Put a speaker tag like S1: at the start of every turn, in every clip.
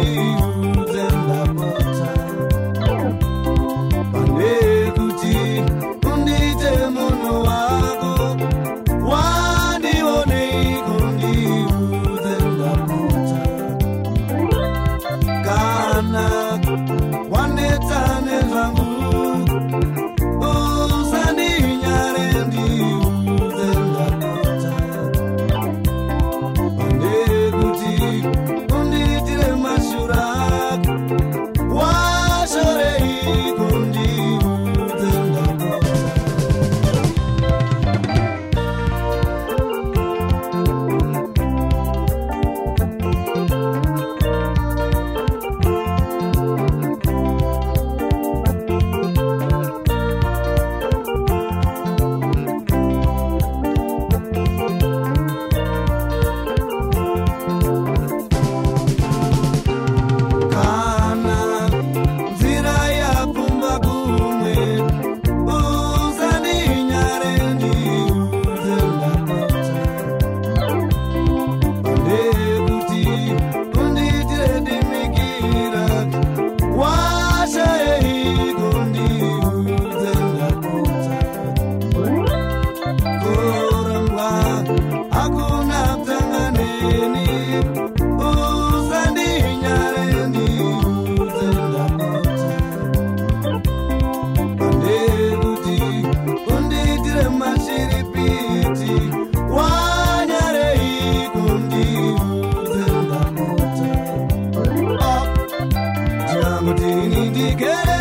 S1: undiudze ndinangoti nindigere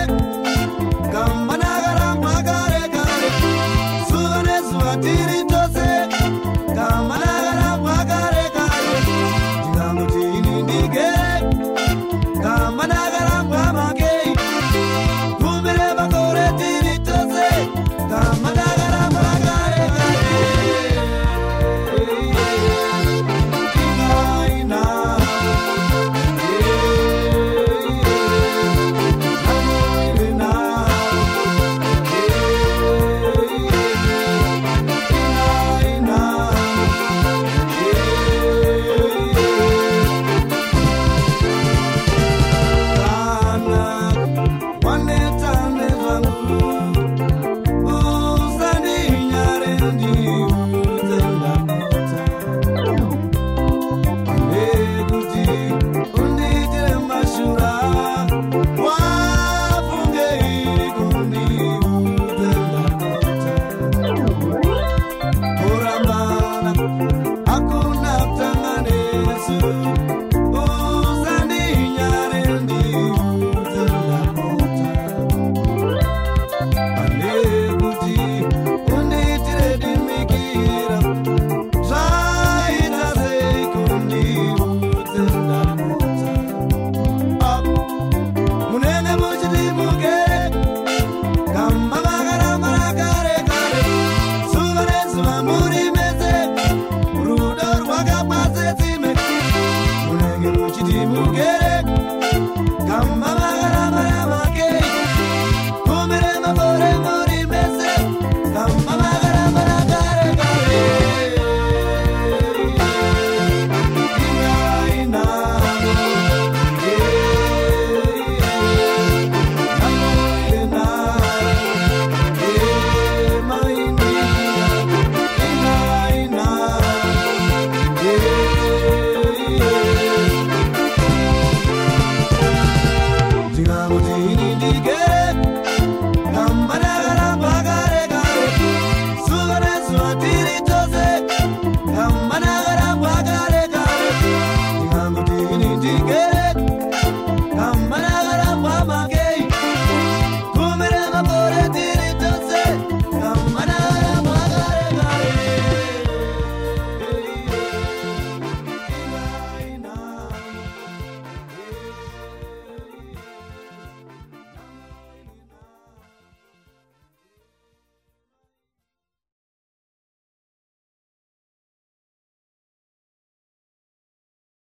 S1: On.